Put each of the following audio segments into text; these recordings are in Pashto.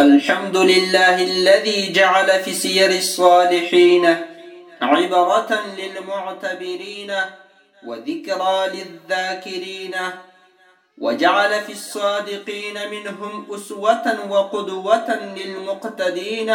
الحمد لله الذي جعل في سير الصالحين عبرة للمعتبرين وذكرى للذاكرين وجعل في الصادقين منهم أسوة وقدوة للمقتدين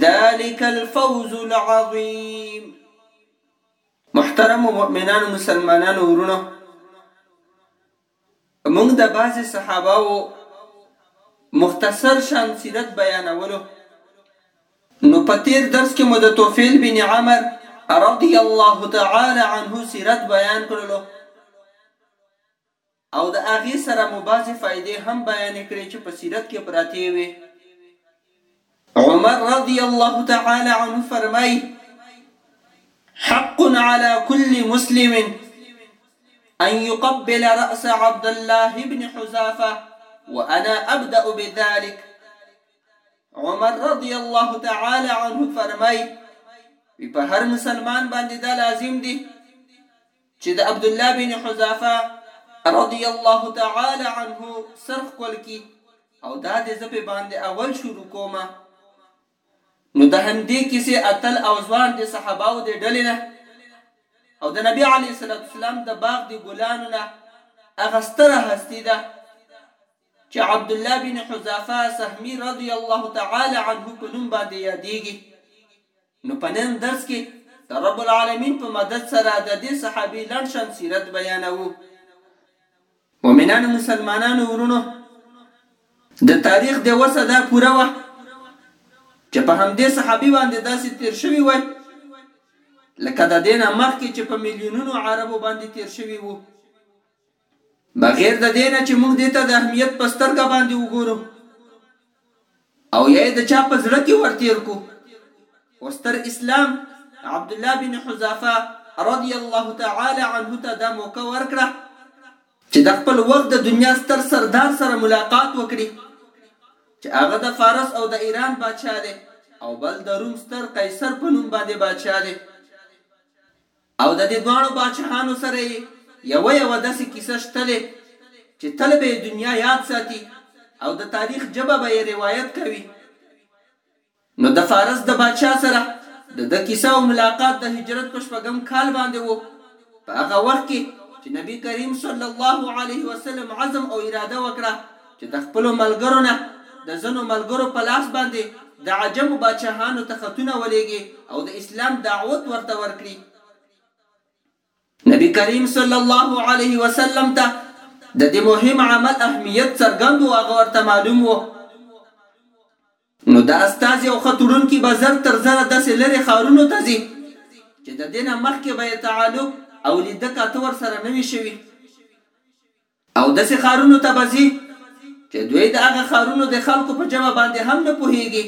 ذلک الفوز العظیم محترم مؤمنانو مسلمانانو ورونو موږ د بعضې صحابهو مختصر شان سیرت بیانولو نو په تیر درس کې مو د توفیل بن عمر رضی الله تعالی عنه سیرت بیان کړلو او د هغې سره مو بعضې فائدې هم بيانې کړې چې په سيرت کښې پراتې وې. عمر رضی الله تعالی عنه فرمائی، حق علی کل مسلم ان يقبل رأس عبدالله بن حذافة وانا ابدأ بذلک، عمر رضی الله تعالی عنه فرمائی، په هر مسلمان باندې دا لازم دي، چې د عبدالله بن حذافه رضی الله تعالی عنه سر ښکل کی او دا دې زه په باندې اول شروع کوم نو د همدې کیسې اتل او ځوان د صحاباو د ډلې نه او د نبی علی صلوات والسلام د باغ د ګلانو نه هغه ستره هستی ده چې عبد الله بن حذافه سهمی رضی الله تعالی عنه په نوم باندې یادېږي نو په نن درس کې د رب العالمين په مدد سره د دې صحابي لنډ شان سيرت بيانوو. مؤمنانو مسلمانانو وروڼو! د تاريخ ديوسه دا پوره وه چې په همدې صحابي باندې داسې تير شوي وای لکه د دې نه مخکې چې په ميليونونو عربو باندې تير شوي وو بغیر د دې نه چې موږ دې ته د اهمیت په سترګه باندې وګورو او یا یې د چا په زړه کې ور تېر کړو، خو ستر اسلام عبدالله بن حذافه رضي الله تعالی عنه ته دا موقع ورکړه چې د خپل وخت د دنیا ستر سردار سره ملاقات وکړي چې هغه د فارس او د ایران بادشاه دی او بل د روم ستر قیصر په نوم باندې بادشاه دی. او د دې دواړو باچهانو سره یې یوه یوه داسې کیسه شته دی چې تل به یې دنیا یاد ساتي او د تاریخ ژبه به یې روایت کوي. نو د فارس د باچا سره د ده کیسه او ملاقات د هجرت په شپږم کال باندې و، په هغه وخت کې چې نبي کریم صلی الله علیه وسلم عزم او اراده وکړه، چې د خپلو ملګرو نه د ځنو ملګرو په لاس باندې د عجمو بادشاهانو ته خطونه ولېږي او د اسلام دعوت ورته ورکړي. نبي کریم صلی الله علیه وسلم ته د دې مهم عمل اهمیت څرګند و، هغه ورته معلوم و. نو دا استازي او خط وړونکي به زر تر زره داسې لرې ښارونو ته ځي چې د دې نه مخکې به یې تعلق او لیده کاته ورسره نه وي شوي. او داسې ښارونو ته به ځي چې دوی د هغه ښارونو د خلکو په ژبه باندې هم نه پوهیږي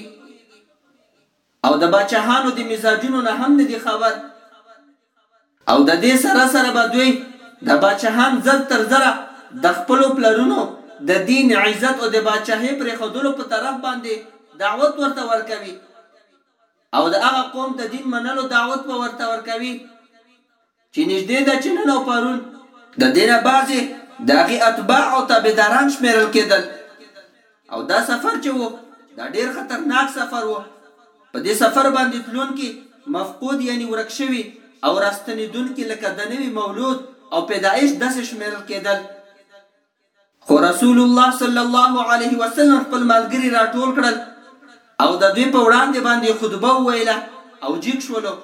او د باچاهانو د مزاجونو نه هم نه دي خبر او د دې سره سره به دوی د باچاهان زر تر زره د خپلو پلرونو د دین عزت او د باچاهې پرېښودلو په طرف باندې دعوت ورته ورکوي او د هغه قوم د دین منلو دعوت به ورته ورکوي چې نږدې ده چې نن او پرون د دې نه بعضې د هغې اتباع او تابعداران شمېرل کېدل او دا سفر چې و دا ډېر خطرناک سفر و، په دې سفر باندې تلونکي مفقود یعنې ورک شوي او راستنېدونکي لکه د نوي مولود او پیدایش داسې شمېرل کېدل. خو رسول الله صلی الله علیه وسلم خپل ملګري راټول کړل او د دوی په وړاندې باندې خطبه وویله او جیګ شولو.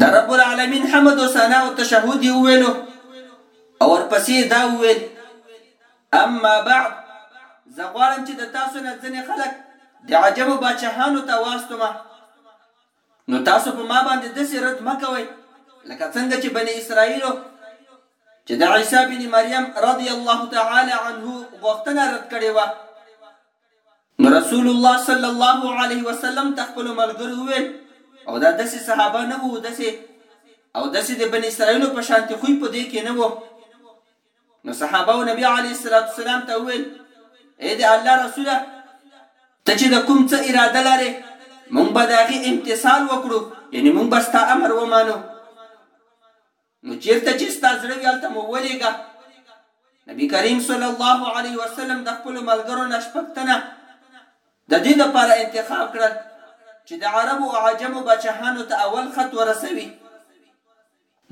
د رب العالمین حمد و ثنا او تشهد یې وویلو او ورپسې یې دا وویل، اما بعد، زه غواړم چې د تاسو نه ځنې خلک د عجمو باچاهانو ته واستوم نو تاسو په ما باندې داسې رد مه کوئ لکه څنګه چې بني اسرائیلو چې د عیسی بن مریم رضی الله تعالی عنه غوښتنه رد کړې وه نو رسول الله صلی الله علیه وسلم ته خپل ملګرو وویل او دا داسې صحابه نه وو داسې او داسې د بني اسرائیلو په شانتي خوی په دې کې نه وو نو صحابه نبی علیه الصلوة والسلام ته وویل، ای د الله رسوله! ته چې د کوم څه اراده لرې، مونږ به د هغې امتثال وکړو، یعنې مونږ به ستا امر ومانو. نو چېرته چې ستا زړه وي هلته مو ولېږه. نبي کریم صلی الله علیه وسلم د خپلو ملګرو نه شپږ تنه د دې لپاره انتخاب کړل چې د عربو او عجمو باچاهانو ته اول خط ورسوي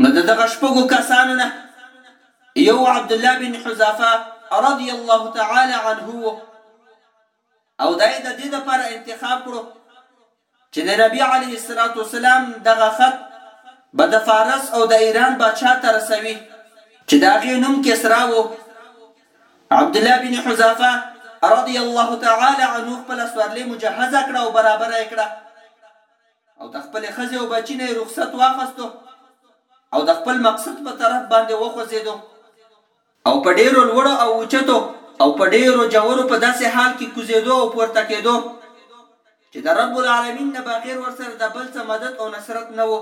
نو د دغه شپږو کسانو نه يو عبدالله بن حذافه رضي الله تعالی عنه وو او دا يې د دې لپاره انتخاب کړو چې د نبي عليه الصلاة والسلام دغه خط به د فارس او د ایران باچا ته رسوي چې د هغې نوم کسرا و عبدالله بن حذافه رضی الله تعالی عنه خپل سورلې مجهزه کړه او برابره یې کړه او د خپلې ښځې او بچي نه یې رخصت واخستو او د خپل مقصد په طرف باندې وخوځېدو او په ډېرو لوړو او اوچتو او په ډېرو جورو په داسې حال کې کوزېدو او پورته کېدو چې د رب العالمین نه بغیر ورسره د بل څه مدد او نصرت نه و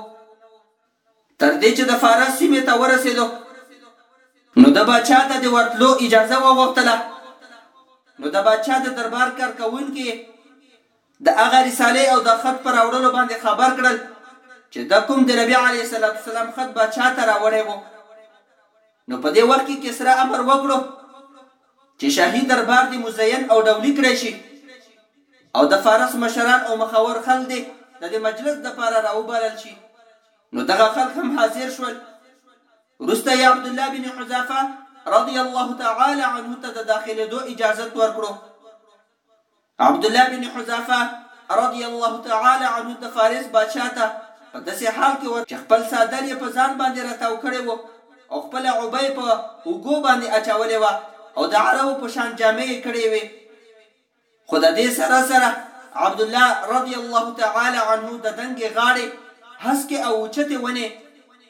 تر دې چې د فارس سیمې ته ورسېدو، نو د باچا ته د ورتلو اجازه وغوښتله، نو د باچا د دربار کارکوونکي یې د هغه رسالې او د خط په راوړلو باندې خبر کړل چې ده کوم د نبي علیه الصلوة والسلام خط باچا ته راوړی و، نو په دې وخت کې کسرا امر وکړو چې شاهي دربار دې مزین او ډولي کړی شي او د فارس مشران او مخور خل دې د دې مجلس دپاره راوبلل شي، نو دغه خلق هم حاضر شول، وروسته یې عبدالله بن حذافه رضی الله تعالی عنه ته د داخلېدو اجازت ورکړو. عبدالله بن حذافه رضی الله تعالی عنه د فارس بادشاه ته په داسې حال کې ورغی چې خپل څادر یې په ځان باندې راتاو کړی و او خپله عبه یې په اوږو باندې اچولې وه او د عربو په شان جامې یې کړې وې خو د دې سره سره عبدالله رضی الله تعالی عنه د دنګې غاړې هسکې او اوچتې ونې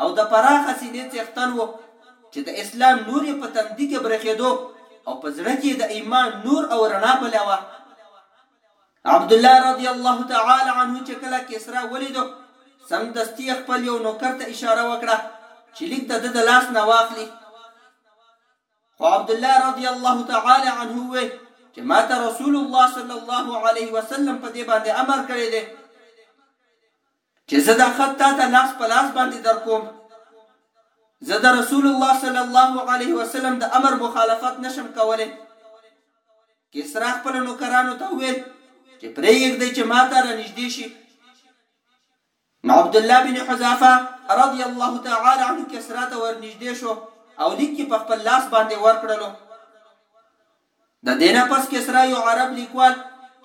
او د پراخه سینې څښتن و چې د اسلام نور یې په تندي کې برېښېدو او په زړه کې یې د ایمان نور او رڼا بلېوه. عبدالله رضی الله تعالی عنه چې کله کسرا ولیدو، سمدستي یې خپل یو نوکر ته اشاره وکړه چې لیک د ده د لاس نه واخلي. خو عبدالله رضی الله تعالی عنه وویل چې ما ته رسول الله صلی الله علیه وسلم په دې باندې امر کړی دی. چې زه دا خط تاته لاس په لاس باندې درکوم، زه د رسول الله صلی الله علیه وسلم د امر مخالفت نه شم کولی. کسرا خپلو نوکرانو ته وویل چې پرې یې ږدئ چې ماته را نږدې شي. نو عبدالله بن حذافه رضی الله تعالی عنه کسرا ته ورنږدې شو او لیک یې په خپل لاس باندې ورکړلو. د دې نه پس کسرا یو عرب لیکوال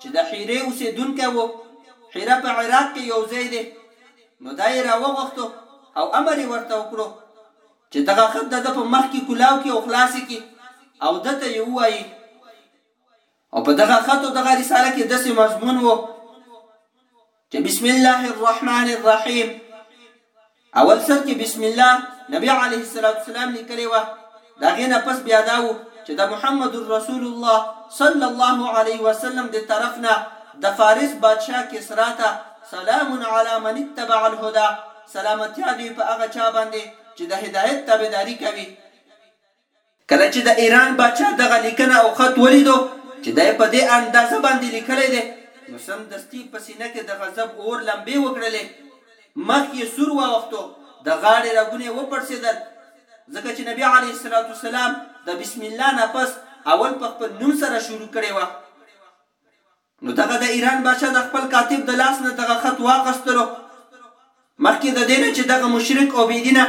چې د حیرې اوسېدونکی و، حیره په عراق کې یو ځای دی، نو دا یې راوغوښتو او امر یې ورته وکړو چې دغه خط د ده په مخ کې کلاو کړي او خلاص یې کړي او ده ته یې ووایي او په دغه خط او دغه رساله کې داسې مضمون و. چې بسم الله الرحمن الرحیم اول سر کې بسم الله نبی علیه الصلاة والسلام لیکلی و د هغې نه پس بیا دا و چې د محمد رسول الله صلی الله علیه وسلم د طرف نه د فارس بادشاه کسرا ته سلام علی من اتبع الهدی سلامتیا دی په هغه چا باندې چې د هدایت تابعداري کوي کله چې د ایران باچا دغه لیکنه او خط ولیدو چې دی په دې اندازه باندې لیکلی دی، نو سمدستي په سینه کې د غضب اور لمبې وکړلې، مخ یې سور واوښتو، د غاړې رګونه یې وپړسېدل، ځکه چې نبي علیه الصلوة والسلام د بسم الله نه پس اول په خپل نوم سره شروع کړې وه. نو دغه د ایران باچا د خپل کاتب د لاس نه دغه خط واخستلو مخکې د دې نه چې دغه مشرک اوبیدینه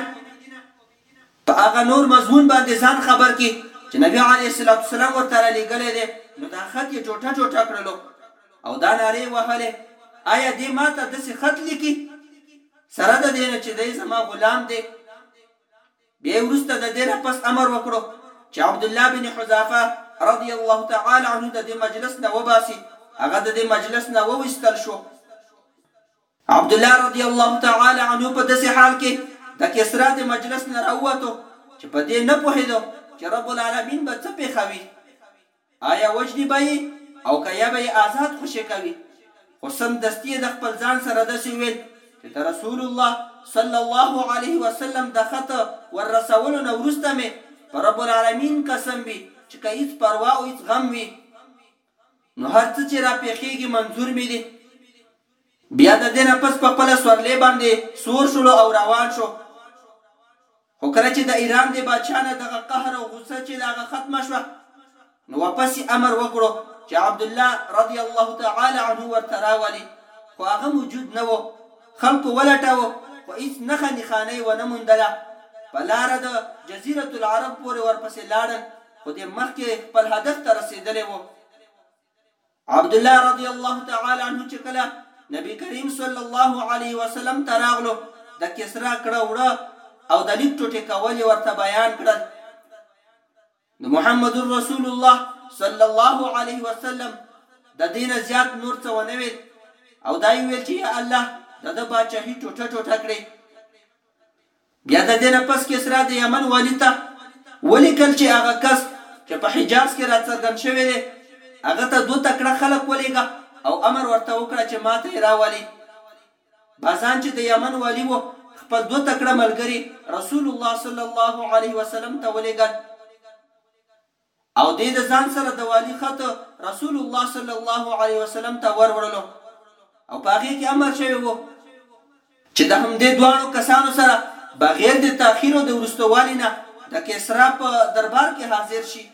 په هغه نور مضمون باندې ځان خبر کړي چې نبی علیه الصلوة والسلام ورته را لیږلی دی نو دا خط یې ټوټه ټوټه کړلو او دا نارې یې وهلې ایا دې ما ته داسې خط لیکي سره د دې نه چې دی زما غلام دی. بیا وروسته د دې نه پس امر وکړو چې عبدالله بن حذافه رضی الله تعالی عنه د دې مجلس نه وباسي، هغه د دې مجلس نه وویستل شو. عبدالله رضی الله تعالی عنه په داسې حال کې د کسرا د مجلس نه راووتو چې په دې نه پوهېدو چې رب العالمین به څه پېښوي. آیا وژني به یې او که یا به یې آزاد خوشې کوي؟ خو سمدستي یې د خپل ځان سره داسې وویل چې د رسول الله صلی الله علیه وسلم د خط ور رسولو نه وروسته مې په رب العالمین قسم وي چې که هیڅ پروا او هیڅ غم وي نو هر څه چې را پېښېږي منظور مې دي. بیا د دې نه پس په خپله سورلۍ باندې سور شولو او روان شو. خو کله چې د ایران د باچا نه دغه قهر او غوسه چې د هغه ختمه شوه نو واپس یې امر وکړو چې عبدالله رضی الله تعالی عنه ورته راولي خو هغه موجود نه وو خلکو ولټاوه خو هیڅ نښه نښانه یې ونه موندله په لاره د جزیرة العرب پورې ورپسې لاړل خو دی مخکې خپل هدف ته رسیدلی وو. عبدالله رضی الله تعالی عنه چې کله نبی کریم صلی الله علیه وسلم ته راغلو د کسرا کړه وړه او د لیک ټوټې کول یې ورته بیان کړل نو محمد رسول الله صلی الله علیه وسلم د دین زیات نور څه ونه ویل او دا یې ویل چې یا الله د د باچاهي ټوټه ټوټه کړې بیا د دې نه پس کسرا د یمن والي ته ولیکل چې هغه کس چې په حجاز کې راڅرګند شوی دی هغه ته دوه تکړه خلک ولیږه او امر ورته وکړه چې ماته یې راولي. بازان چې د یمن والي و خپل دوه تکړه ملګري رسول الله صلی الله علیه وسلم ته ولیږل. او دې د ځان سره د والي خط رسول الله صلی الله علیه وسلم ته ور وړلو او په هغې کې امر شوی وو چې د همدې دواړو کسانو سره بغیر د تاخیر او د وروسته والي نه د کیسرا په دربار کې حاضر شي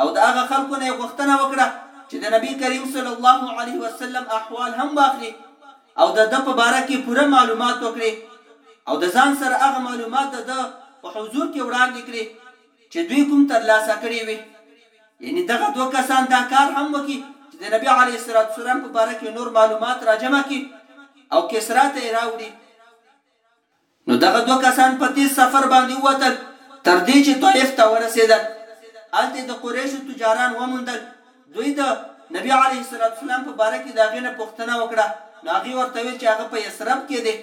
او د هغه خلکو نه یې غوښتنه وکړه چې د نبی کریم صلی الله علیه وسلم احوال هم واخلي او د ده په باره کې پوره معلومات وکړي او د ځان سره هغه معلومات د ده په حضور کې وړاندې کړي چې دوی کوم تر لاسه کړي وي یعنی دغه دوه کسان دا کار هم وکړي چې د نبی علیه الصلاة والسلام په باره کې نور معلومات راجمع کړي او کسرا ته یې راوړي نو دغه دوه کسان په تېز سفر باندې ووتل تر دې چې طائف ته ورسېدل، هلته یې د قریشو تجاران وموندل، دوی د، نبي علیه الصلوة والسلام، په باره کې د هغې نه پوښتنه وکړه، نو هغې ورته ویل چې هغه په یثرب کې دی.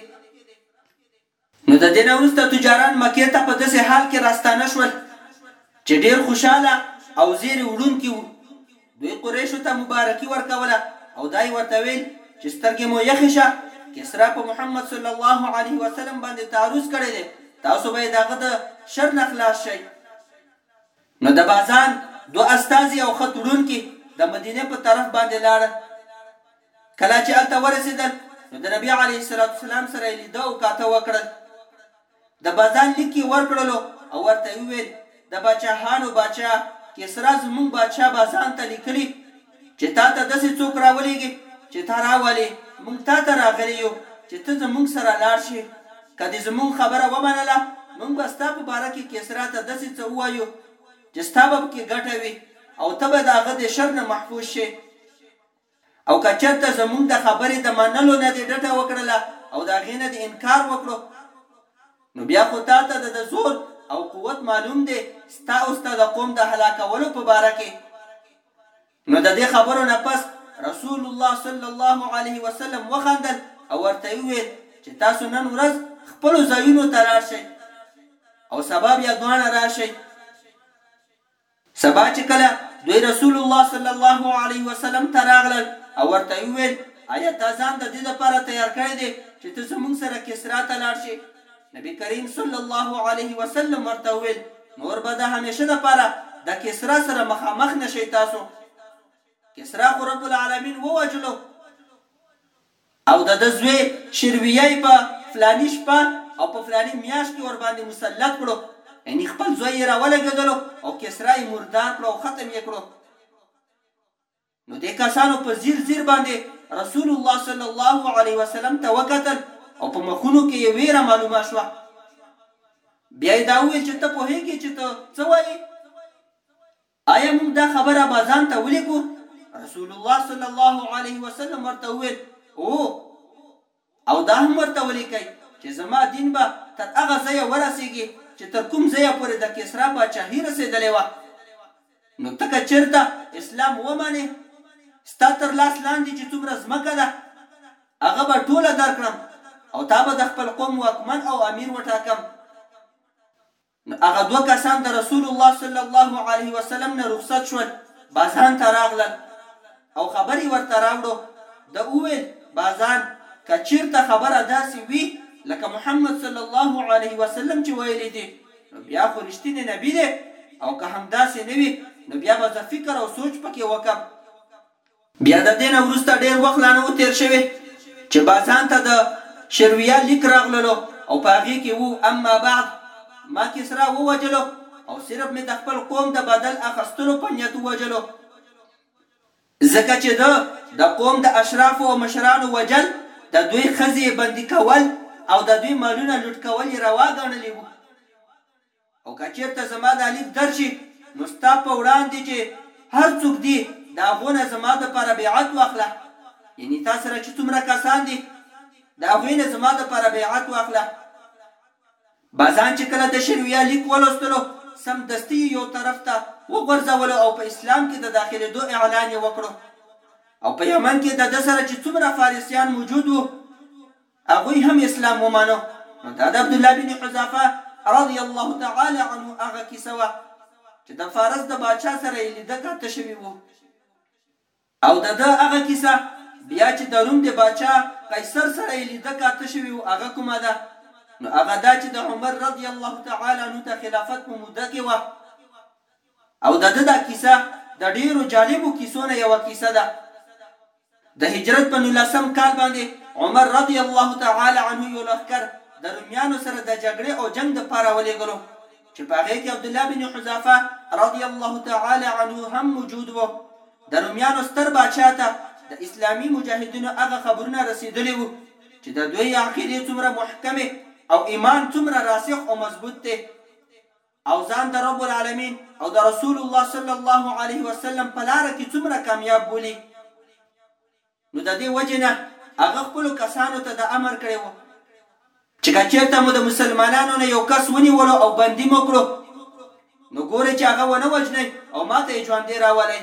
نو د دې نه وروسته تجاران مکې ته په داسې حال کې راستانه شول چې ډېر خوشحاله او زېري وړونکي وو. دوی قریشو ته مبارکي ورکوله او دا یې ورته ویل چې سترګې مو یخې شه، کسرا په محمد صلی الله علیه وسلم باندې تعرض کړی دی، تاسو به یې د هغه د شر نه خلاص شئ. نو د بازان دوه استازي او خط وړونکي د مدینې په طرف باندې لاړل، کلا چې هلته ورسېدل نو د نبي علیه السلام سره یې لیده او کاته وکړل. د بازان لیک یې ورکړلو او ورته یې وویل، د باچاهانو باچا کسرا زموږ باچا بازان ته لیکلي چې تا ته داسې څوک راولېږي چې تا راولي، موږ تا ته راغلي یو چې ته زموږ سره لاړ شې، که دې زموږ خبره ومنله، موږ به ستا په باره کې کسرا ته داسې څه ووایو چې ستا به پکې ګټه وي او ته به د هغه د شر نه محفوظ شې. او که چرته زمونږ د خبرې د منلو نه دې ډټه وکړله او د هغې نه دې انکار وکړو نو بیا خو تا ته د ده زور او قوت معلوم دې ستا او ستا د قوم د هلاکولو په باره کې نو د دې خبرو نه پس رسول الله صلی الله علیه وسلم وخندل او ورته یې وویل چې تاسو نن ورځ خپلو ځایونو ته لاړ شئ او سبا بیا دواړه راشئ. سبا چې کله دوی رسول الله صلی الله علیه وسلم ته راغلل او ورته یې وویل، ایا تا ځان د دې لپاره تیار کړی دی چې ته زموږ سره کسرا ته لاړ شې؟ نبي کریم صلی الله علیه وسلم ورته وویل، نور به د همیشه لپاره د کسرا سره مخامخ نه شئ تاسو کسرا خو رب العالمین ووژلو. او د ده زوی شرویه یې په فلاني شپه او په فلاني میاشت کې ورباندې مسلط کړو، یعنې خپل زوی یې راولګېدلو او کسرا یې مردار کړو او ختم یې کړو، نو دې کسانو په ځیر ځیر باندې رسول الله صلی الله علیه وسلم ته وکتل او په مخونو کې یې وېره معلومه شوه، بیا یې دا وویل چې ته پوهېږې چې ته څه وایې؟ آیا موږ دا خبر اباځان ته ولیکو؟ رسول الله صلی الله علیه وسلم ورته وویل، هو! او دا هم ورته ولیکئ چې زما دین به تر هغه ځایه ورسېږي چې تر کوم ځایه پورې د کیسرا پاچاهي رسېدلې وه، نو ته که چېرته اسلام ومنې، ستا تر لاس لاندې چې څومره ځمکه ده، هغه به ټوله درکړم او تا به د خپل قوم واکمن او امیر وټاکم. نو هغه دوه کسان د رسول الله صلی الله علیه وسلم نه رخصت شول، بازان ته راغلل او خبر یې ورته راوړو، ده وویل، بازان! که چیرته خبره داسې وي لکه محمد صلی الله علیه وسلم چې ویلې دي، نو بیا خو رښتینې نبي دی او که همداسې نه وي، نو بیا به زه فکر او سوچ پکې وکړم. بیا د دې نه وروسته ډېر وخت لا نه وو تېر شوی چې بازان ته د شرویه لیک راغللو او په هغې کې وو، اما بعد، ما کسرا ووژلو او صرف مې د خپل قوم د بدل اخستلو په نیت ووژلو، ځکه چې ده د قوم د اشرافو او مشرانو وژل، د دوی ښځې یې بندي کول او د دوی مالونه لوټ کول یې روا ګڼلي وو. او که چېرته زما دا ليک درشي نو ستا په وړاندې چې هر څوک دي د هغو نه زما دپاره بيعت واخله يعني تا سره چې څومره کسان دي د هغوی نه زما دپاره بيعت واخله. بازان چې کله د شرويا ليک ولوستلو سمدستي يې يو طرف ته وغورځولو او په اسلام کې د داخلېدو اعلان يې وکړو او په يمن کې دده سره چې څومره فارسيان موجود وو هغوی هم اسلام ومانه نو دا د عبدالله بن حذافه رضی الله تعالی عنه هغه کیسه وه چې د فارس د باچا سره یې لیده کاته شوي وو او د ده هغه کیسه بیا چې د روم د باچا قیصر سره یې لیده کاته شوي وو هغه کومه ده نو هغه دا چې د عمر رضی الله تعالی عنه د خلافت په موده کې وه او د ده دا کیسه د ډېرو جالبو کیسو نه یوه کیسه ده. د هجرت په نولسم کال باندې عمر رضی الله تعالی عنه یو لښکر د رومیانو سره د جګړې او جنګ د پاره ولېږلو چې په هغې کې عبدالله بن حذافه رضی الله تعالی عنه هم موجود وو. د رومیانو ستر باچا ته د اسلامي مجاهدینو هغه خبرونه رسېدلي وو چې د دوی عقیدې څومره محکمې او ایمان څومره راسخ او مضبوط دی. او ځان د رب العالمين او د رسول الله صلی الله عليه وسلم په لاره کې څومره کامياب بولي نو د دې وجې نه هغه خپلو کسانو ته دا امر کړی و چې که چېرته مو د مسلمانانو نه یو کس ونیولو او بندي مو کړو نو ګورئ چې هغه ونه وژنئ او ماته یې ژوندی راولئ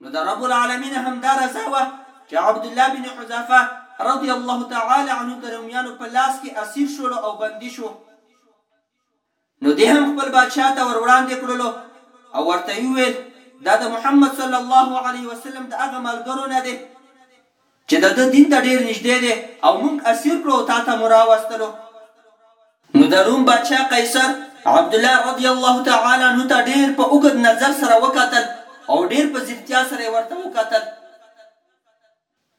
نو د رب العالمين همدا رضا وه چې عبدالله بن حذافه رضي الله تعالی عنه د روميانو په لاس کې اسير شولو او بندي شو نو دې هم خپل بادشاه ته ور وړاندې کړلو او ورته يې وويل دا د محمد صلی الله عليه وسلم د هغه ملګرو نه دی چې د ده دین ته ډېر نژدې دی او مونږ اسیر کړو او تا ته مو راوستلو. نو د روم باچا قیصر عبدالله رضی الله تعالی عنه ته ډېر په اوږد نظر سره وکتل او ډېر په ځیرتیا سره یې ورته وکتل.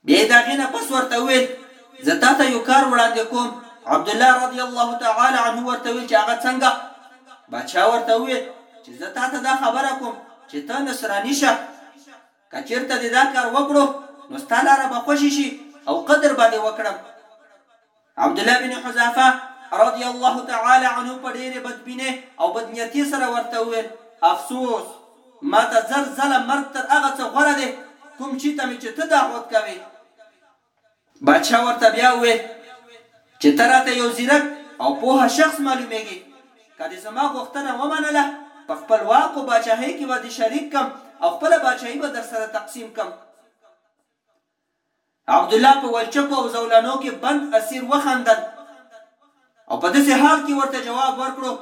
بیا یې د هغې نه پس ورته وویل، زه تا ته یو کار وړاندې کوم. عبدالله رضی الله تعالی عنه ورته وویل، چې هغه څنګه؟ باچا ورته وویل، چې زه تا ته دا خبره کوم، چې ته نصراني شه. که چېرته دې دا کار وکړو نو ستا لاره به خوشې شي او قدر به دې وکړم. عبدالله بن حذافه رضي الله تعالی عنه په ډېرې بدبينې او بدنيتې سره ورته وويل، افسوس! ماته زر ځله مرګ تر هغه څه غوره دی کوم شي ته مې چې ته دعوت کوې. بادشاه ورته بیا وویل چې ته راته یو ځیرک او پوه شخص معلومیږې، که دې زما غوښتنه ومنله په خپل واک او باچاهۍ کې به دې شریک کړم او خپله باچاهي به درسره تقسیم کړم. عبدالله په ولچکو او زولنو کې بند اسیر وخندل او په داسې حال کې ورته جواب ورکړو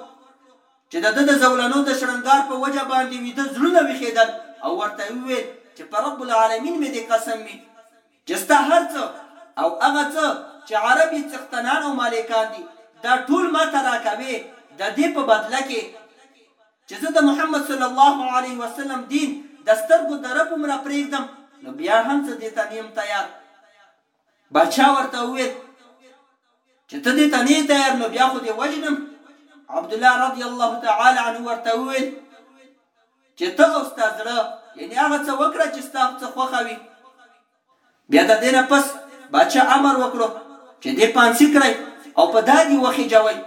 چې د ده د زولنو د شړنګار په وجه باندې ویده زړونه ویښیدل او ورته یې وویل چې په رب العالمین مې دې قسم وي چې ستا هر څه او هغه څه چې عرب یې څښتنان او مالکان دي دا ټول ما ته راکوې د دې په بدله کې چې زه د محمد صلی الله علیه وسلم دین د سترګو د رپ عمره پرېږدم نو بیا هم زه دې ته نه یم تیار باچا ورته وویل چې ته دې ته نه یې تیار نو بیا خو دې وژنم عبدالله رضی الله تعالی عنه ورته وویل چې ته او ستا زړه یعنی هغه څه وکړه چې ستا څه خوښه وي بیا د دې نه پس بادشاه امر وکړو چې دې پانسی کړئ او په دادی وخیجوئ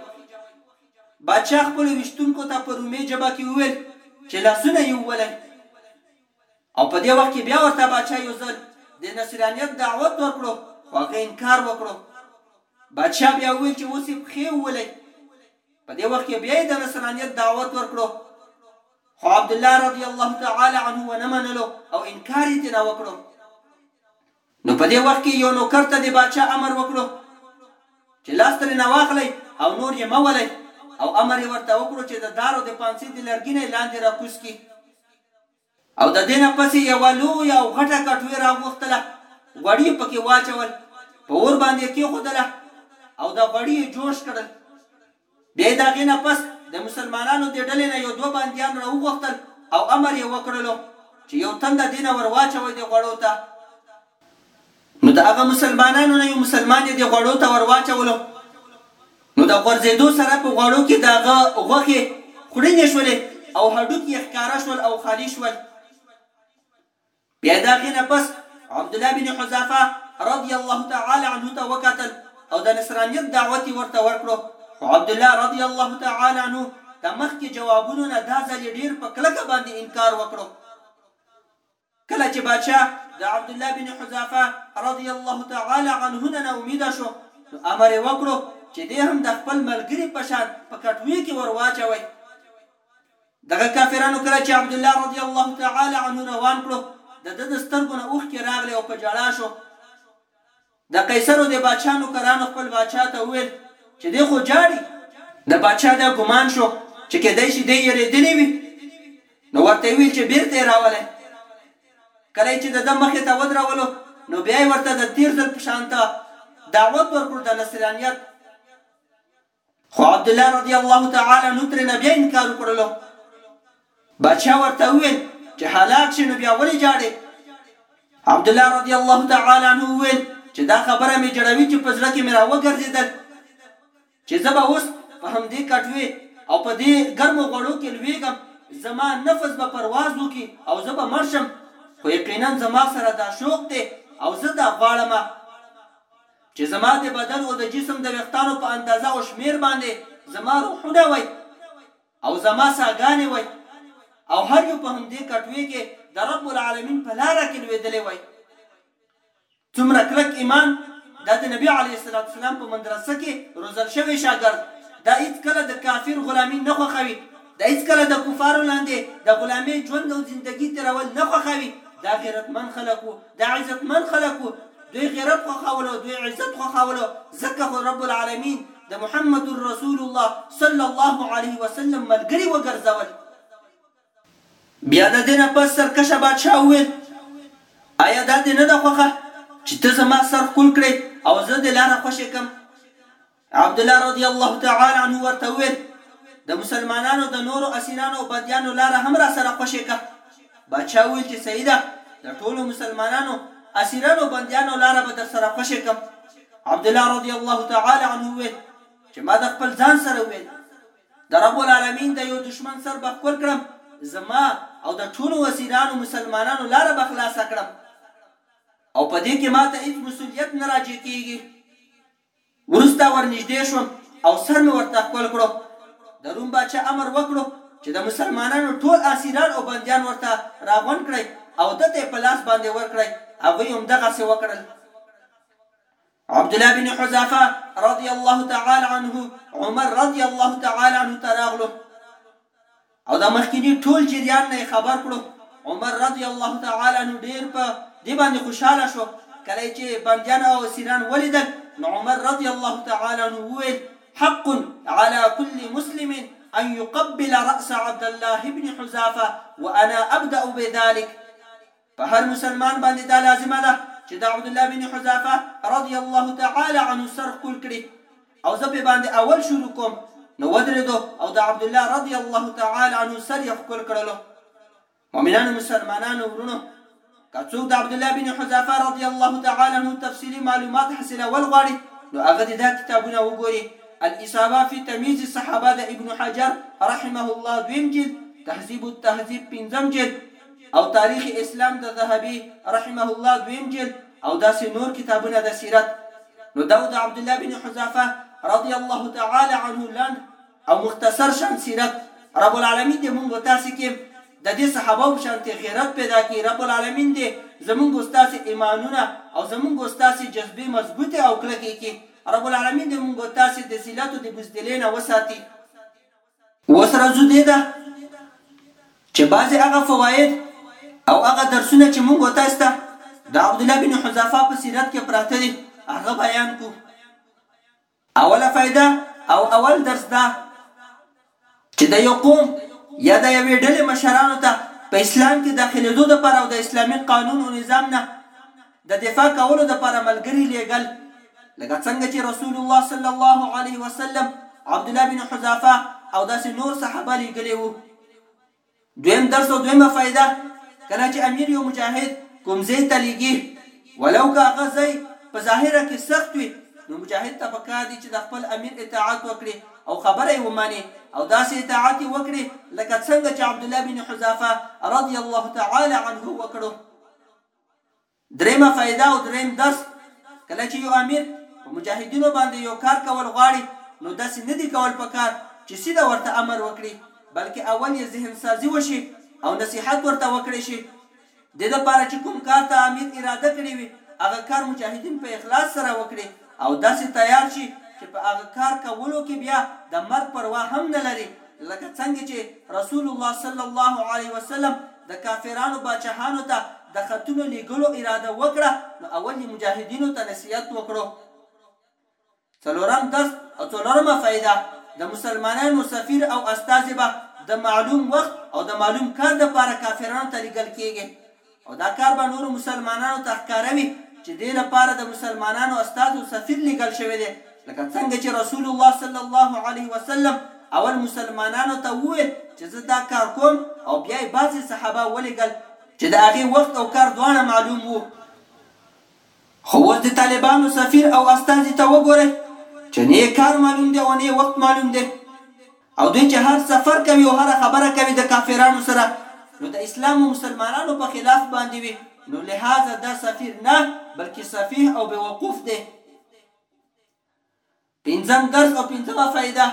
بادشاه خپل وشتونکو ته په رومې جبه کې وویل چې لاسونه یې وولئ او په دې وخت کې بیا ورته بادشاه یو ځل د نصرانیت دعوت ورکړو خو هغه انکار وکړو بادشاه بیا وویل چې اوس یې پښې وولئ په دې وخت کې بیا یې د نصرانیت دعوت ورکړو، خو عبدالله رضی الله تعالی عنه ونه منلو او انکار یې ترېنه وکړو. نو په دې وخت کې یو نوکر ته د باچا امر وکړو چې لاس ترېنه واخلئ او نور یې مه ولئ او امر یې ورته وکړو چې د دار او د پانسۍ د لرګي نه یې لاندې راکوز کړي. او د دې نه پسې یوه لویه او غټه کټوې راوغوښتله، غوړي یې پکې واچول، په اور باندې یې کېښودله او دا غوړي یې جوش کړل. بیا یې د هغې نه پس د مسلمانانو د ډلې نه یو دوه بندیان راوغوښتل او امر یې وکړلو چې یو تن د دې نه ورواچوئ دې غوړو ته. نو د هغه مسلمانانو نه یو مسلمان یې دې غوړو ته ور واچولو، نو د غورځېدو سره په غوړو کې د هغه غوښې خوړینې شولې او هډوکي یې ښکاره شول او خالي شول. بیا د هغې نه پس عبدالله بن حذافه رضی الله تعالی عنه ته وکتل او د نصرانیت دعوت یې ورته ورکړو، خو عبدالله رضی الله تعالی عنه د مخکې جوابونو نه دا ځل یې ډېر په کلکه باندې انکار وکړو. کله چې باچا د عبدالله بن حذافه رضی الله تعالی عنه نه نا امیده شو، نو امر یې وکړو چې دی هم د خپل ملګري په شان په کټوې کې ور واچوئ. دغه کافرانو کله چې عبدالله رضی الله تعالی عنه روان کړو، د ده د سترګو نه اوښکې راغلې او په ژړا شو. د قیصر او د باچا نوکرانو خپل باچا ته وویل چې دی خو ژاړي. د باچا دا ګومان شو چې کېدای شي دی یریدلی وي نو ورته یې وویل چې بیرته یې راوله. کله یې چې د ده مخې ته ودرولو نو بیا یې ورته د تیر ځل په شان ته دعوت ورکړو د نصرانیت. خو عبدالله رضی الله تعالی عنه ترنه بیا انکار وکړلو. باچا ورته وویل چې هلاک شې نو بیا ولې ژاړې؟ عبدالله رضی الله تعالی عنه وویل چې دا خبره مې ژړوي چې په زړه کې مې راوګرځېدل چې زه به اوس په همدې کټوې او په دې ګرمو غوړو کې لوېږم، زما نفس به پرواز وکړي او زه به مړ شم، خو یقینا زما سره دا شوق دی او زه دا غواړم. چې زما د بدن او د جسم د وېښتانو په اندازه او شمېر باندې زما روحونه وای او زما ساګانې وای او هر يو په همدې کټوې کې د رب العالمين په لاره کې لوېدلی وای. څومره کلک ايمان دا د نبي عليه السلام په مدرسه کې روزل شوی شاګرد دا هېڅکله د کافر غلامي نه خوښوي. دا هیڅکله د کفارو لاندې د غلامې ژوند او زندګی تیرول نه خوښوی، دا غیرت مند خلک وو، دا عزت مند خلک وو، دوی غیرت خوښولو او دوی عزت خوښولو، ځکه خو رب العالمین د محمد رسول الله صلی الله علیه وسلم ملګری وګرځول. بیا د دې نه پس سرکشه بادشاه وویل، ایا دا دې نه ده خوښه چې ته زما سر ښکل کړې او زه دې لاره خوشې کړم؟ عبدالله رضی الله تعالی عنه ورته وویل، د مسلمانانو د نورو اسیرانو او بندیانو لاره هم راسره خوشې که. باچا وویل چې سیده د ټولو مسلمانانو اسیرانو او بندیانو لاره به درسره خوشې کړم. عبدالله رضی الله تعالی عنه وویل چې ما د خپل ځان سره وویل، د رب العالمین د یو دښمن سر به ښکل کړم، زما او د ټولو اسیرانو مسلمانانو لاره به خلاصه کړم او په دې کې ماته هیڅ مسوولیت نه راجع کیږي. وروسته ور نژدې شوم او سر مې ورته ښکل کړو. د روم باچا امر وکړو چې د مسلمانانو ټول اسیران او بندیان ورته را غونډ کړئ او ده ته یې په لاس باندې ورکړئ، هغوی هم دغسې وکړل. عبدالله بن حذافه رضی الله تعالی عنه عمر رضی الله تعالی عنه ته راغلو. او دا مخکینی ټول جریان نه یې خبر کړو، عمر رضی الله تعالی عنه ډیر په دې باندې خوشحاله شو، کله یې چې بندیان او اسیران ولیدل نو عمر رضی الله تعالی عنه وویل، حق علی کل مسلم ان یقبل رأس عبدالله بن حذافة وانا ابدأ بذلک، په هر مسلمان باندې دا لازمه ده چې د عبدالله بن حذافه رضی الله تعالی عنه سر ښکل کړي او زه پې باندې اول شروع کوم نو ودرېدو او د عبدالله رضی الله تعالی عنه سر یې ښکل کړلو مؤمنانو مسلمانانو ورونو که څوک د عبدالله بن حذافه رضی الله تعالی عنه تفصیلی معلومات حاصلول غواړي نو هغه دې دا کتابونه وګوري الاصابه فی تمیز صحابه د ابن حجر رحمه الله دویم جلد تهذیب التهذیب پنځم جلد او تاریخ اسلام د ذهبي رحمه الله دویم جلد او داسې نور کتابونه د سیرت نو داو د عبدالله بن حذافه رضی الله تعالی عنه لنډ او مختصر شان سیرت رب العالمین دې مونږ او تاسې کې د دې صحابه په شانتې غیرت پیدا کړي رب العالمین دې زمونږ او تاسې ایمانونه او زمونږ او تاسې جذبې مضبوطې او کلکې کړي رب العالمین دې مونږ او تاسې د ذلت او د بزدلې نه وساتي اوس راځو دې ته چې بعضې هغه فواید او هغه درسونه چې مونږ او تاسې ته د عبدالله بن حذافه په سیرت کې پراته دي هغه بیان کړو. اوله فایده او اول درس دا چې د یو قوم یا د یوې ډلې مشرانو ته په اسلام کې داخلېدو دپاره او د اسلامي قانون او نظام نه د دفاع کولو لپاره ملګري لېږل، لکه څنګه چې رسول الله صلی الله علیه وسلم عبدالله بن حذافه او داسې نور صحابه لېږلي وو. دویم درس او دویمه فایده، کله چې امیر یو مجاهد کوم ځای ته لېږي، ولو که هغه ځای په ظاهره کې سخت وي، نو مجاهد ته پکار دي چې د خپل امیر اطاعت وکړي او خبره یې ومني او داسې اطاعت یې وکړي لکه څنګه چې عبدالله بن حذافه رضی الله تعالی عنه وکړو. درېمه فائده او درېم درس، کله چې يو امير په مجاهدينو باندې يو کار کول غواړي نو داسې نه دي کول پکار چې سيده ورته امر وکړي بلکې اول يې ذهن سازي وشي او نصيحت ورته وکړې شي دې لپاره چې کوم کار ته امير اراده کړې وي هغه کار مجاهدين په اخلاص سره وکړي. او داسې تیار شي چې په هغه کار کولو کې بیا د مرګ پروا هم نه لري، لکه څنګه چې رسول الله صلی الله علیه وسلم د کافرانو باچاهانو ته د خطونو لېږلو اراده وکړه نو اول یې مجاهدینو ته نصیحت وکړو. څلورم درس او څلورمه فائده، د مسلمانانو سفیر او استازی به د معلوم وخت او د معلوم کار لپاره کافرانو ته لېږل کېږي، او دا کار به نورو مسلمانانو ته ښکاره وي چې دې لپاره د مسلمانانو استازی او سفیر لېږل شوی دی، لکه څنګه چې رسول الله صلی الله علیه وسلم اول مسلمانانو ته وویل چې زه دا کار کوم او بیا یې بعضې صحابه ولېږل، چې د هغې وخت او کار دواړه معلوم وو. خو اوس د طالبانو سفیر او استازي ته وګورئ چې نه یې کار معلوم دی او نه یې وخت معلوم دی او دوی چې هر سفر کوي او هره خبره کوي د کافرانو سره نو د اسلام او مسلمانانو په خلاف باندې وي نو لهذا دا سفیر نه بلکې سفیه او بې وقوف دی. پنځم درس او پنځمه فائده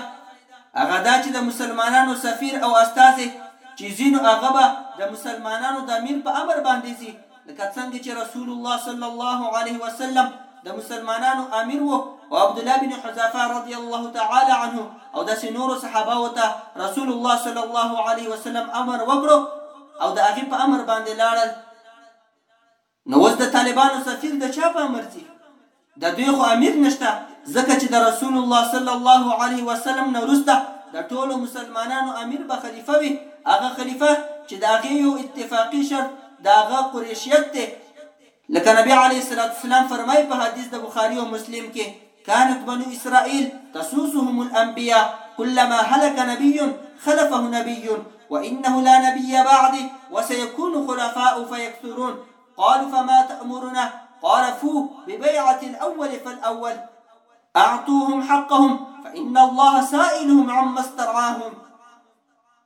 هغه دا چې د مسلمانانو سفیر او استازی چې ځي نو هغه به د مسلمانانو د امیر په امر باندې ځي لکه څنګه چې رسول الله صلی الله علیه وسلم د مسلمانانو امیر وو او عبدالله بن حذافه رضی الله تعالی عنه او داسې نورو صحابه ته رسول الله صلی الله علیه وسلم امر وکړو او د هغه په امر باندې لاړل نو اوس د طالبانو سفیر د چا په امر ځي؟ د دوی خو امیر نشته، ځکه چې د رسول الله صلی الله علیه وسلم نه وروسته د ټولو مسلمانانو امیر به خلیفه وي، هغه خلیفه چې د هغې یو اتفاقي شرط د هغه قریشیت دی، لکه نبي علیه السلام فرمایي په حدیث د بخاري او مسلم کې، كانت بنو اسرائيل تسوسهم الانبياء كلما هلك نبي خلفه نبي وانه لا نبي بعد وسيكون خلفاء فيكثرون قالوا فما تأمرنا قال فوه ببيعة الأول فالأول أعطوهم حقهم فإن الله سائلهم عما استرعاهم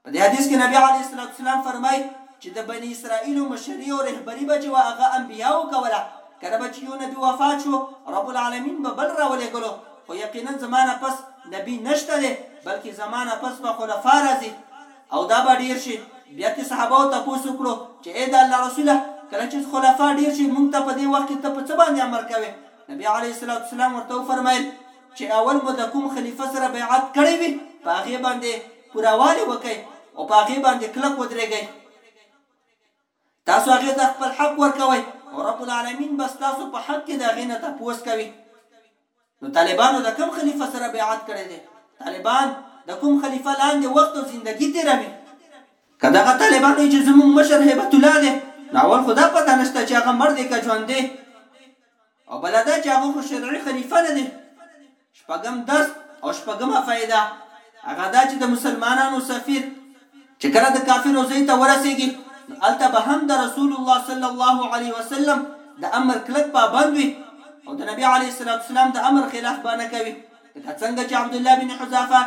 په دې حدیث کې نبي علیه الصلوة والسلام فرمایي چې د بني اسرائیلو مشري او رهبري به چې وه هغه انبیاوو کوله، کله به چې یو نبي وفات شو رب العالمین به بل راولېږلو، خو یقینا زما نه پس نبي نشته دی، بلکې زما نه پس به خلفاء راځي او دا به ډېر شي، بیا ترې صحابو تپوس وکړو چې ای د الله رسوله! کله چې خلفاء ډېر شي مونږ ته په دې وخت کې ته په څه باندې امر کوې؟ نبي علیه الصلوة والسلام ورته وفرمایل، چې اول مو د کوم خلیفه سره بیعت کړی وي په هغې باندې پوره والی وکړئ او په هغې باندې کلک ودرېږئ تاسو هغې ته خپل حق ورکوئ او رب العالمین به ستاسو په حق کې د هغې نه تپوس کوي نو طالبانو د کوم خلیفه سره بیعت کړی دی طالبان د کوم خلیفه لاندې وخت او زندگی تیروي که دغه طالبان وي چې زموږ مشر هیبت الله دی نو اول خو دا پته نشته چې هغه مړ دی که ژوندی او بله دا چې هغه خو شرعي خلیفه نه دی. شپږم درس او شپږمه فایده هغه دا چې د مسلمانانو سفیر چې کله د کافرو ځای ته ورسېږي نو هلته به هم د رسول الله صلی الله علیه وسلم د امر کلک پابند وي او د نبی علیه الصلاة والسلام د امر خلاف به نه کوي لکه څنګه چې عبدالله بن حذافه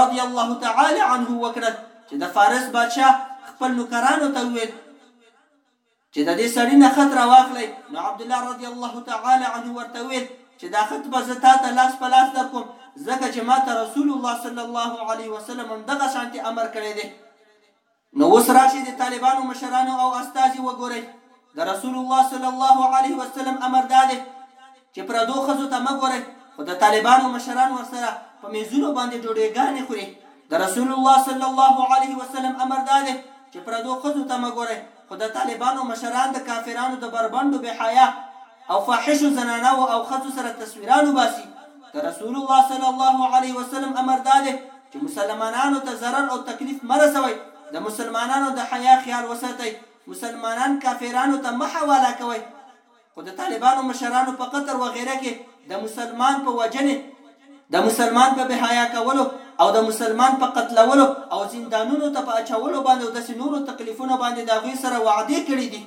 رضی الله تعالی عنه وکړل چې د فارس بادشاه خپل نوکرانو ته وویل چې د دې سړي نه خط راواخلئ، نو عبدالله رضي الله تعالی عنه ورته وویل، چې دا خط به زه تا ته لاس په لاس درکړم، ځکه چې ما ته رسول الله صلی الله علیه وسلم هم دغه شانتې امر کړی دی. نو اوس راشئ د طالبانو مشرانو او استازي وګورئ، د رسول الله صلی الله علیه وسلم امر دا دی، چې پردو ښځو ته مه ګورئ، خو د طالبانو مشران ورسره په مېزونو باندې ډوډۍ ګانې خوري. د رسول الله صلی الله علیه وسلم امر دا دی چې پردو ښځو ته مه ګورئ، خو د طالبانو مشران د کافرانو د بربنډو بې حیا او فاحشو زنانو او ښځو سره تصویران وباسي. د رسول الله صلی الله علیه وسلم امر دا دی چې مسلمانانو ته ضرر او تکلیف مه رسوئ، د مسلمانانو د حیا خیال وساتئ، مسلمانان کافرانو ته مه حواله کوئ. خو د طالبانو مشرانو په قطر وغیره کې د مسلمان په وژنې، د مسلمان په بې حیا کولو او د مسلمان په قتلولو او زندانونو ته په اچولو باندې او داسې نورو تکلیفونو باندې د هغوی سره وعدې کړې دي.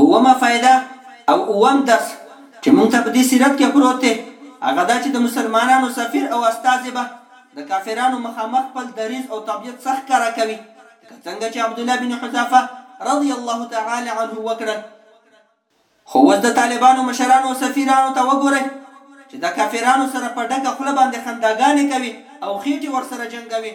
اوومه فایده او اووم درس چې موږ ته په دې سیرت کې پروت دی هغه دا چې د مسلمانانو سفیر او استازی به د کافرانو مخامخ خپل دریځ او طبیعت څه ښکاره کوي لکه څنګه چې عبدالله بن حذافه رضی الله تعالی عنه وکړل. خو اوس د طالبانو مشرانو او سفیرانو ته وګورئ چې د کافرانو سره په ډکه خوله باندې خنداګانې کوي او خیټې ورسره جنګوي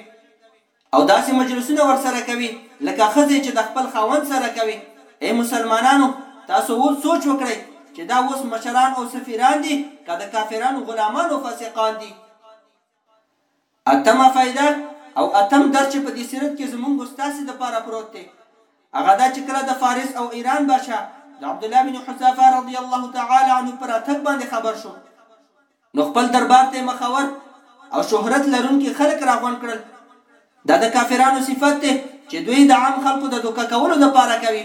او داسې مجلسونه ورسره کوي لکه ښځې چې د خپل خاوند سره کوي ای مسلمانانو تاسو اوس سوچ وکړئ چې دا اوس مشران او سفیران دي که د کافرانو غلامان او فاسقان دي. اتمه فائده او اتم درس چې په دې سیرت کې زمونږ او ستاسې دپاره پروت دی هغه دا چې کله د فارس او ایران بادشاه د عبدالله بن حذافه رضی الله تعالی عنه پر راتګ باندې خبر شو نو خپل دربار ته مخور او شهرت لرونکي خلک راغونډ کړل دا د کافرانو صفت دی چې دوی د عام خلکو د دوکه کولو لپاره کوي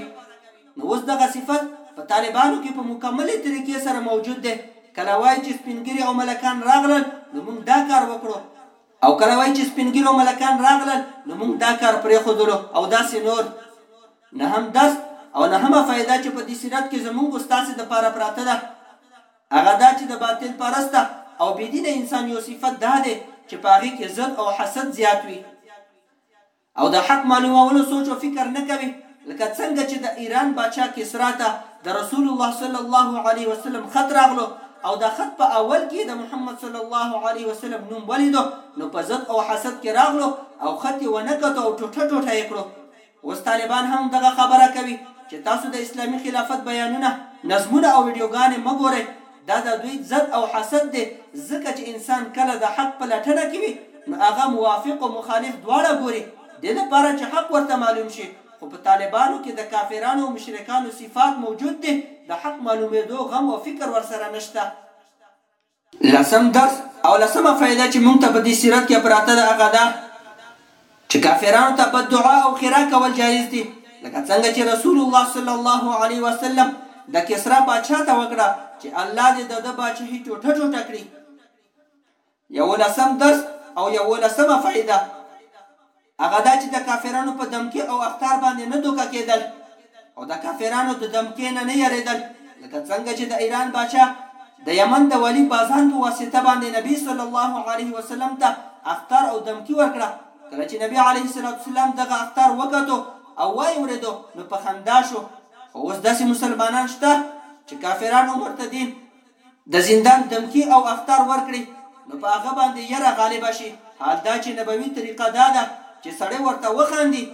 نو اوس دغه صفت په طالبانو کې په مکملې طریقې سره موجود دی کله وایي چې سپین ږیري او ملکان راغلل نو موږ دا کار وکړو او کله وایي چې سپین ږیري او ملکان راغلل نو موږ دا کار پرېښودلو او داسې نور نه هم درس او نه هم فایده چې په دې سیرت کې زموږ او ستاسې لپاره پراته ده هغه دا چې د باطل پرسته او بې دینه انسان یو صفت دا دی چې په هغې کې ضد او حسد زیات وي او د حق معلومولو سوچ او فکر نه کوي لکه څنګه چې د ایران باچا کسرا ته د رسول الله صلی الله علیه وسلم خط راغلو او د خط په اول کې د محمد صلی الله علیه وسلم نوم ولیدو نو په ضد او حسد کې راغلو او خط یې ونه کتو او ټوټه ټوټه یې کړو اوس طالبان هم دغه خبره کوي چې تاسو د اسلامي خلافت بیانونه، نظمونه او ویډیوګانې مه ګورئ، دا د دوی ضد او حسد دی، ځکه چې انسان کله د حق په لټنه کې وي نو هغه موافق او مخالف دواړه ګوري، دې لپاره چې حق ورته معلوم شي، خو په طالبانو کې د کافرانو او مشرکانو صفات موجود دي، د حق معلومېدو غم او فکر ورسره نشته. لسم درس او لسمه فائده چې مونږ ته په دې سیرت کې پراته ده هغه دا چې کافرانو ته بد دعا او خیرا کول جائز دي لکه څنګه چې رسول الله صلی الله علیه وسلم د کسرا بادشاه ته وکړه چې الله دې د ده بادشاهي ټوټه ټوټه کړي یولسم درس او یولسمه فائده هغه دا چې د کافرانو په دمکې او اخطار باندې نه دوکه کېدل او د کافرانو د دمکې نه نه یرېدل لکه څنګه چې د ایران باچا د یمن د والي بازان په واسطه باندې نبي صلی الله علیه وسلم ته اخطار او دمکي ورکړه کله چې نبي علیه الصلوة والسلام دغه اخطار وکتو او وایې ورېدو نو په خندا شو خو اوس داسې مسلمانان شته چې کافران او مرتدین د زندان دمکی او اخطار ورکړی نو په هغه باندی یره غالبه شی حال دا چی نبوی طریقه دا ده چی سړی ورته وخاندی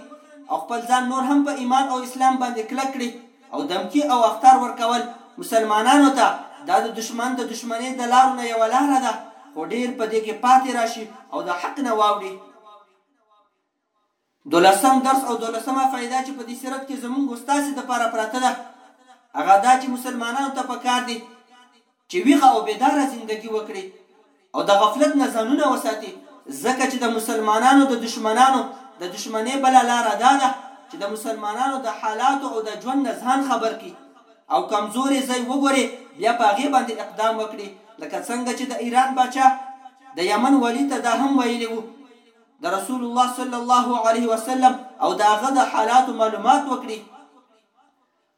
او خپل ځان نور هم په ایمان او اسلام باندی کلک کړی او دمکی او اخطار ورکول مسلمانانو ته دا د دشمن د دشمنی د لارو نه یوه لاره ده خو ډیر په دی کی پاتی راشی او د حق نه واوړی. دولسم درس او دولسمه فائده چې په دې سیرت کې زمونږ او ستاسې دپاره پراته ده هغه دا چې مسلمانانو ته پکار دي چې ویښه او بیداره زندګي وکړي او د غفلت نه ځانونه وساتي ځکه چې د مسلمانانو د دشمنانو د دشمنې بله لاره دا ده چې د مسلمانانو د حالاتو او د ژوند نه ځان خبر کړي او کمزورې ځای وګوري بیا په هغې باندې اقدام وکړي لکه څنګه چې د ایران باچا د یمن والي ته دا هم ویلي وو د رسول الله صلی الله علیه وسلم او د هغه د حالاتو معلومات وکړي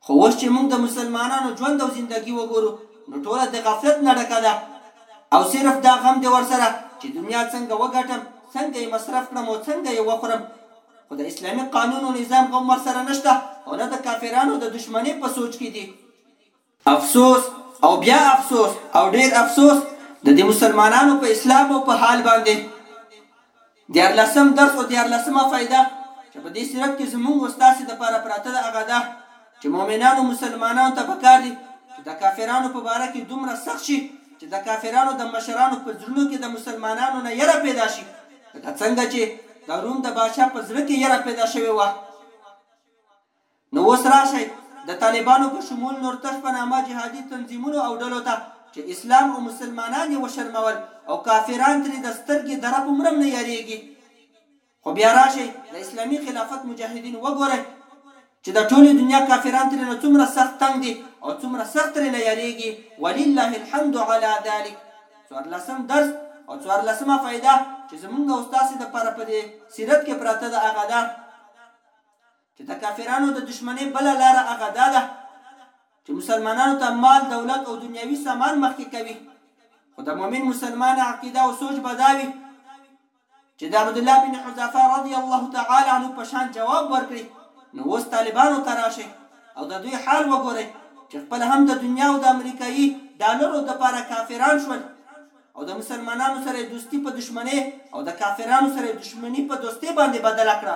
خو اوس چې موږ د مسلمانانو ژوند او زندگی وګورو نو ټوله د غفلت نه ډکه ده او صرف دا غم دی ورسره چې دنیا څنګه وګټم څنګه یې مصرف کړم او څنګه یې وخورم خو د اسلامي قانون او نظام غم ورسره نشته او نه د کافرانو د دشمنۍ په سوچ کې دي افسوس او بیا افسوس او ډیر افسوس د دې مسلمانانو په اسلام او په حال باندې. دیارلسم درس او دیارلسمه فایده چې په دې سیرت کې زمونږ او ستاسې دپاره پراته ده هغه دا چې مؤمنانو مسلمانانو ته پکار دي چې د کافرانو په باره کې دومره سخت شي چې د کافرانو د مشرانو په زړونو کې د مسلمانانو نه یره پیدا شي لکه څنګه چې د روم د باچا په زړه کې یره پیدا شوې وه. نو اوس راشئ د طالبانو په شمول نورتښ په نامه جهادي تنظیمونو او ډلو ته چې اسلام او مسلمانان یې وشرمول او کافران ترې د سترګې د رپ عمرم نه یارېږي خو بیا راشئ د اسلامي خلافت مجاهدین وګورئ چې د ټولې دنیا کافران ترې نه څومره سخت تنګ دي او څومره سخت ترې نه یارېږي ولله الحمد علی ذلک څوارلسم درس او څوارلسمه فایده چې زمونږ او ستاسې دپاره په دې سیرت کې پراته ده هغه دا چې د کافرانو د دښمنۍ بله لاره هغه دا ده چې مسلمانانو ته مال، دولت او دنیاوي سامان مخکې کوي، خو د مؤمن مسلمان عقیده او سوچ به دا وي چې د عبدالله بن حذافه رضی الله تعالی عنه په شان جواب ورکړي، نو اوس طالبانو ته راشئ او د دوی حال وګورئ چې خپله هم د دنیا او د امریکایي ډالرو دپاره کافران شول او د مسلمانانو سره یې دوستي په دښمنۍ او د کافرانو سره یې دښمني په دوستۍ باندې بدله کړه.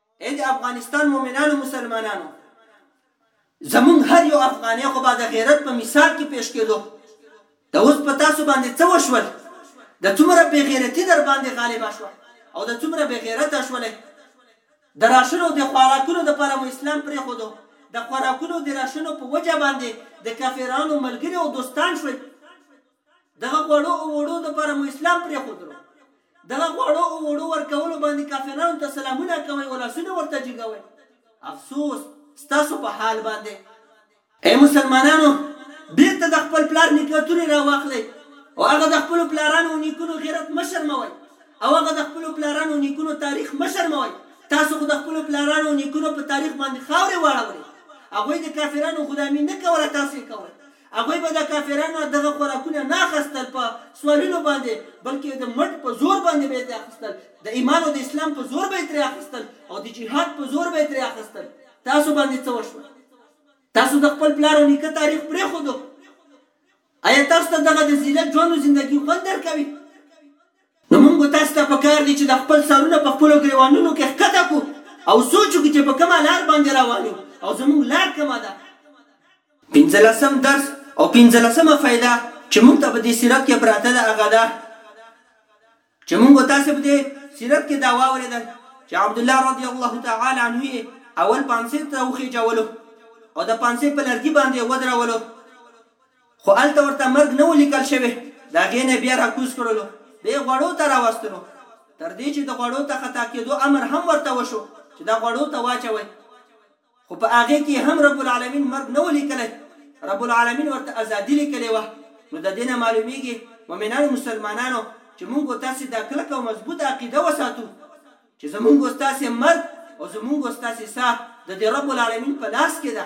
اې د افغانستان مومنانو مسلمانانو زمونږ هر یو افغانې خو به د غیرت په مثال کې پیش کېدو د اوس په تاسو باندې څه وشول د څومره بې غیرتي در باندې غالبه شوه او د څومره بې غیرته شولې د راشنو د خوراکونو لپاره مو اسلام پرېښودو د خوراکونو د راشنو په وجه باندې د کافرانو ملګري او دوستان شوي دغه غوړو او وړو د پاره مو اسلام پرې خودلو دغه غوړو او وړو ورکولو باندې کافرانو ته سلامونه کوي ولا سونه ورته جګوي افسوس ستاسو په حال باندې اے مسلمانانو بیرته د خپل پلار نیکه توري راواخلئ او هغه د خپل پلارانو او نیکونو غیرت مشرموي او هغه د خپل پلارانو او نیکونو تاریخ مشرموي تاسو خو د خپل پلارانو او نیکونو په تاریخ باندې خاورې واړولې هغوی د کافرانو غلامي نه کوله تاسو یې کوئ هغوی به د کافرانو دغه خوراکونه نه اخستل په سوالونو باندې بلکې د مټ په زور باندې به ترې اخستل د ایمان او د اسلام په زور به ترې اخستل او د جهاد په زور به ترې اخستل تاسو باندې څه وشول تاسو د خپل پلار او نیکه تاریخ پرې خو دو آیا تاسو ته دغه د ذلت ژوند او زندگی خوند درکوي نو موږ تاسو ته پکار دي چې د خپل سرونه په خپل ګریوانونو کې ښکته کو او سوچ وکړو چې په کومه لار باندې روان یو او زموږ لار کومه ده پنځلسم درس او پنځلسمه فائده چې موږ ته په دې سیرت کې پراته ده هغه دا چې موږ او تاسو په دې سیرت کې دا واورېدل چې عبدالله رضی الله تعالی عنه یې اول پانسې ته وخېجولو او د پانسې په لرګي باندې یې ودرولو خو هلته ورته مرګ نه و لیکل شوی د هغې نه بیا راکوز کړلو دی غوړو ته راوستلو تر دې چې د غوړو ته خطا کېدو امر هم ورته وشو چې دا غوړو ته واچوئ خو په هغې کې هم رب العالمین مرګ نه و لیکلی، رب العالمین ورته ازادي لیکلې وه، نو د دې نه معلومېږي مؤمنانو مسلمانانو چې مونږ او تاسې دا کلکه او مضبوطه عقیده وساتو چې زمونږ او ستاسې مرګ او زمونږ او ستاسې ساه د دې رب العالمین په لاس کې ده،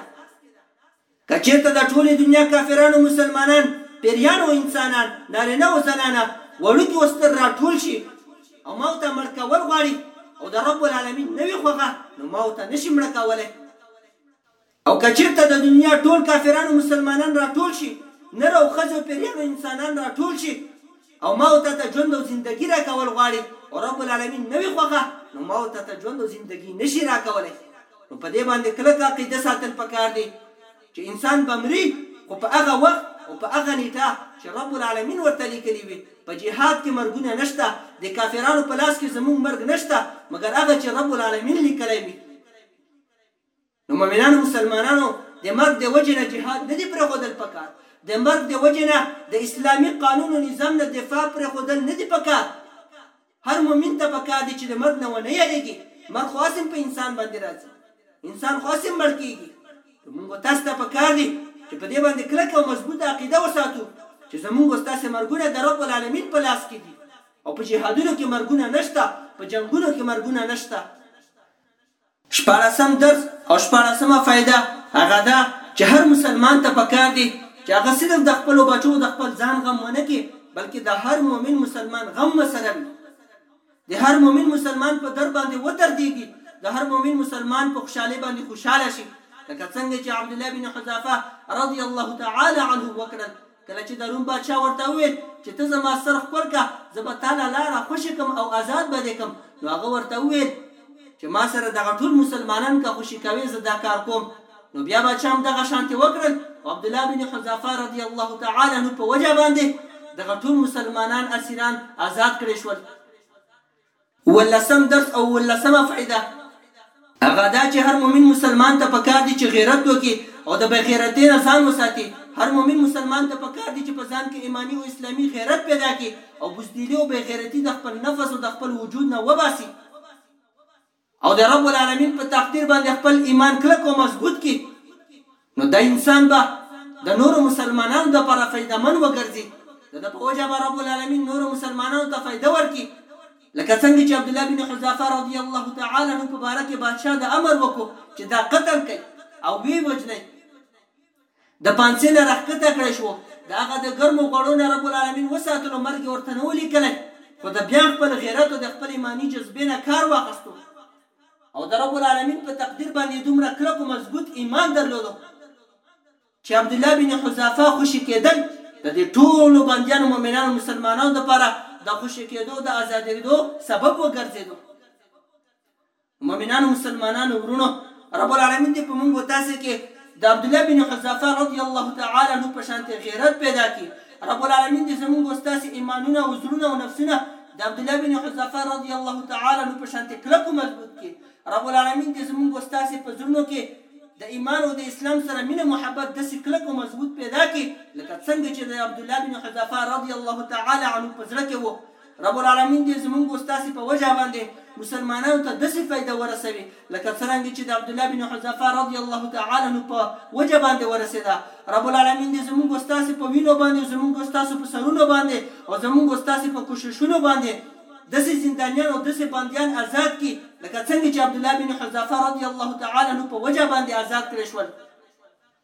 که چېرته د ټولې دنیا کافران او مسلمانان، پېریان او انسانان، نارینه او زنانه، وړوکي او ستر راټول شي او ما او تا مړ کول غواړي او د رب العالمین نه وي خوښه نو ما او تا نه شي مړه کولی. او که چېرته د دنیا ټول کافران او مسلمانان راټول شي، نر او ښځې او پېریان او انسانان راټول شي، او ما او تا ته ژوند او زندګي راکول غواړي او رب العالمين نه وي خوښه نو ما او تا ته ژوند او زندګي نه شي راکولای نو په دې باندې کلکه عقيده ساتل پکار دي چې انسان به مري خو په هغه وخت او په هغه نيټه چې رب العالمين ورته ليکلي وي په جهاد کې مرګونه نشته د کافرانو په لاس کې زموږ مرګ نشته مګر هغه چې رب العالمين ليکلی وي. نو مؤمنانو مسلمانانو د مرګ د وجې نه جهاد نه دي پرېښودل پکار، د مرګ د وجې نه د اسلامي قانون او نظام نه دفاع پرېښودل نه دي پکار، هر مؤمن ته پکار دي چې د مرګ نه ونه یارېږي، مرګ خو هسې هم په انسان باندې راځي، انسان خو هسې هم مړ کېږي، نو موږ او تاسو ته پکار دي چې په دې باندې کلکه او مضبوطه عقیده وساتو چې زموږ او ستاسې مرګونه د رب العالمین په لاس کې دي او په جهادونو کې مرګونه نشته، په جنګونو کې مرګونه نشته. شپاړسم درس او شپاړسمه فائده هغه دا چې هر مسلمان ته پکار دې چې هغه صرف د خپلو بچو د خپل ځان غم ونه کې بلکې د هر مؤمن مسلمان غم ورسره وي د هر مؤمن مسلمان په در باندې ودردېږي د هر مؤمن مسلمان په خوشحالي باندې خوشحاله شي لکه څنګه چې عبدالله بن حذافه رضی الله تعالی عنه وکړل کله چې د روم پاچا ورته وویل چې ته زما سر ښکل که زه به تا له لاره خوشې کړم او ازاد به دې کړم نو هغه ورته وویل چې ما سره دغه ټول مسلمانان که خوشې کوې زه دا کار کوم نو بیا باچا هم دغه شانتې وکړل او عبدالله بن حذافه رضی الله تعالی عنه په وجه باندې دغه ټول مسلمانان اسیران ازاد کړې شول اوولسم درس او اوولسمه فائده هغه دا چې هر مؤمن مسلمان ته پکار دي چې غیرت وکړي او د بې غیرتۍ نه ځان وساتي، هر مؤمن مسلمان ته پکار دي چې په ځان کې ایماني او اسلامي غیرت پیدا کړي او بزدلي او بې غیرتي د خپل نفس او د خپل وجود نه وباسي. او د رب العالمين په تقدير باندې خپل ايمان کلک او مضبوط کړي نو دا انسان به د نورو مسلمانانو دپاره فايده من وګرځي، د ده په وجه به رب العالمين نورو مسلمانانو ته فايده ورکړي، لکه څنګه چې عبدالله بن حذافه رضي الله تعالی عنه په باره کې بادشاه د امر وکړو چې دا قتل کړئ او ويې وژنئ، د پانڅې نه راښکته کړی شو، د هغه د ګرمو غوړو نه رب العالمین وساتلو مرګ یې ورته نه و لیکلی، خو ده بیا خپل غیرت او د خپل ایماني جذبې نه کار واخستو او د رب العالمین په تقدیر باندې یې دومره کلک او مضبوط ایمان درلودو چې عبدالله بن حذافه خوشې کېدل د دې ټولو بندیانو مؤمنانو مسلمانانو لپاره د خوشې کېدو د ازادېدو سبب وګرځېدو. مومنانو مسلمانانو وروڼو رب العالمین دې په موږ او تاسې کې د عبدالله بن حذافه رضی الله تعالی عنه په شان غیرت پیدا کړي رب العالمین دې زموږ او تاسې ایمانونه او زړونه او نفسونه د عبد الله بن حذافه رضی الله تعالی عنه په شان کلک او مضبوط کړي رب العالمین دې زموږ او تاسې په زړونو کې د ایمان او د اسلام سره مینه محبت د سکلک او مضبوط پیدا کی لکه څنګه چې د عبد الله بن حذافه رضی الله تعالی عنه په زړه کې وو رب العالمين دې زمونږ او ستاسې په وجه باندې مسلمانانو ته داسې فائده ورسوي لکه څرنګه چې د عبدالله بن حذافه رضي الله تعالی عنه په وجه باندې ورسېده. رب العالمين دې زمونږ او ستاسې په وينو باندې او زمونږ او ستاسو په سرونو باندې او زمونږ او ستاسې په کوششونو باندې داسې زندانيان او داسې بنديان ازاد کړي لکه څرنګه چې عبدالله بن حذافه رضي الله تعالی عنه په وجه باندې ازاد کړې شول.